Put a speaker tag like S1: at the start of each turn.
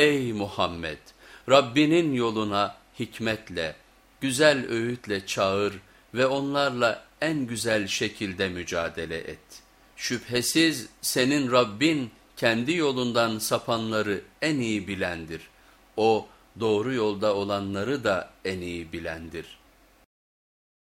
S1: Ey Muhammed! Rabbinin yoluna hikmetle, güzel öğütle çağır ve onlarla en güzel şekilde mücadele et. Şüphesiz senin Rabbin kendi yolundan sapanları en iyi bilendir. O doğru yolda olanları da en iyi bilendir.''